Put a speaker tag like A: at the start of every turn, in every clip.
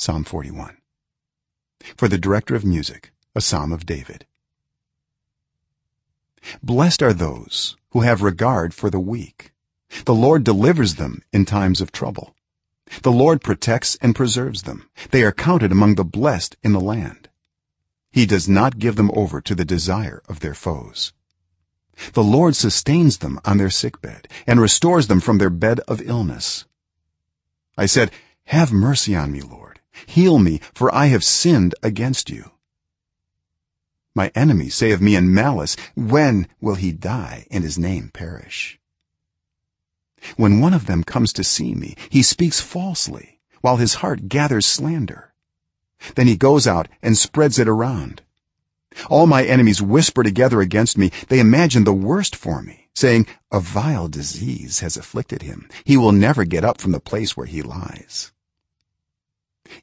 A: psalm 41 for the director of music a psalm of david. Blessed are those who have regard for the weak. The lord delivers them in times of trouble. The lord protects and preserves them. They are counted among the blessed in the land. He does not give them over to the desire of their foes. The lord sustains them on their sickbed and restores them from their bed of illness. I said have mercy on me lord heal me for i have sinned against you. My enemies say of me in malice when will he die and his name perish? When one of them comes to see me he speaks falsely while his heart gathers slander. Then he goes out and spreads it around. All my enemies whisper together against me. They imagine the worst for me saying a vile disease has afflicted him. He will never get up from the place where he lies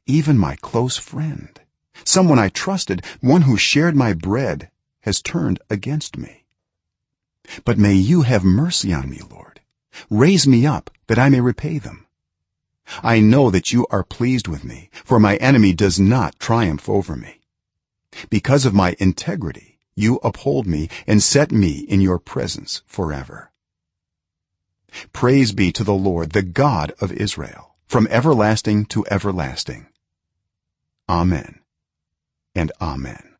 A: even my close friend. Someone i trusted one who shared my bread has turned against me. But may you have mercy on me lord. Raise me up that i may repay them. I know that you are pleased with me for my enemy does not triumph over me. Because of my integrity you uphold me and set me in your presence forever. Praise be to the lord the god of israel from everlasting to everlasting amen. And amen